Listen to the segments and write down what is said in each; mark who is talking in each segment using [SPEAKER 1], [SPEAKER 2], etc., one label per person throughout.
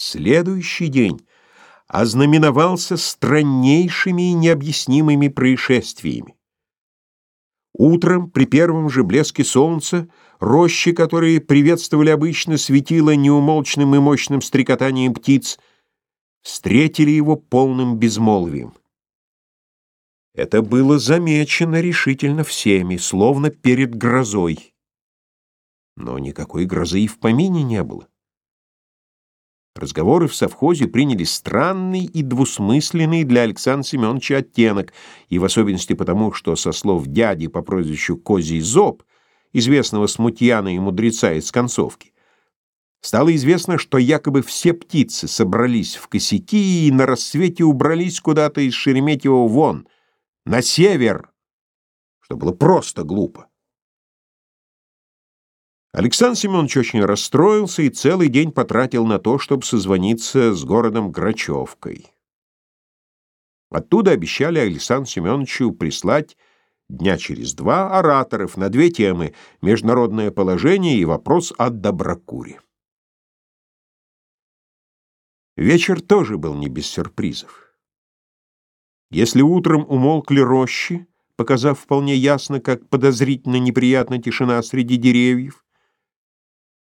[SPEAKER 1] Следующий день ознаменовался страннейшими и необъяснимыми происшествиями. Утром, при первом же блеске солнца, рощи, которые приветствовали обычно светило неумолчным и мощным стрекотанием птиц, встретили его полным безмолвием. Это было замечено решительно всеми, словно перед грозой. Но никакой грозы и в помине не было. Разговоры в совхозе приняли странный и двусмысленный для Александра Семеновича оттенок, и в особенности потому, что со слов дяди по прозвищу Козий Зоб, известного смутьяна и мудреца из концовки, стало известно, что якобы все птицы собрались в косяки и на рассвете убрались куда-то из Шереметьево вон, на север, что было просто глупо. Александр Семенович очень расстроился и целый день потратил на то, чтобы созвониться с городом Грачевкой. Оттуда обещали Александру Семеновичу прислать дня через два ораторов на две темы «Международное положение» и «Вопрос о доброкуре». Вечер тоже был не без сюрпризов. Если утром умолкли рощи, показав вполне ясно, как подозрительно неприятна тишина среди деревьев,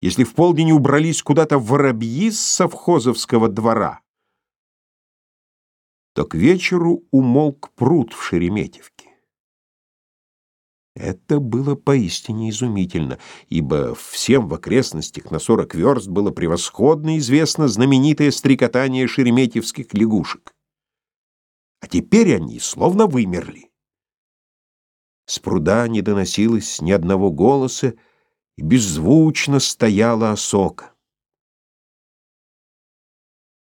[SPEAKER 1] если в полдень убрались куда-то воробьи с совхозовского двора, то к вечеру умолк пруд в Шереметьевке. Это было поистине изумительно, ибо всем в окрестностях на сорок верст было превосходно известно знаменитое стрекотание шереметьевских лягушек. А теперь они словно вымерли. С пруда не доносилось ни одного голоса, и беззвучно стояла осока.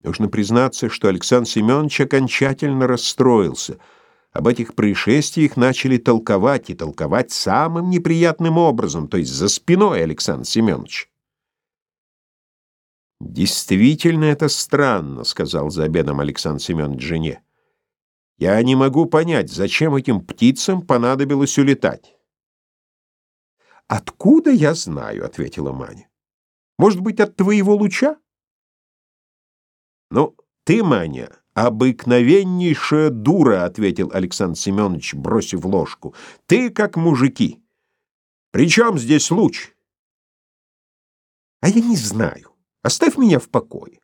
[SPEAKER 1] Нужно признаться, что Александр Семенович окончательно расстроился. Об этих происшествиях начали толковать, и толковать самым неприятным образом, то есть за спиной Александра Семеновича. «Действительно это странно», — сказал за обедом Александр Семенович жене. «Я не могу понять, зачем этим птицам понадобилось улетать». «Откуда я знаю?» — ответила Маня. «Может быть, от твоего луча?» «Ну, ты, Маня, обыкновеннейшая дура», — ответил Александр Семенович, бросив ложку. «Ты как мужики. При чем здесь луч?» «А я не знаю. Оставь меня в покое».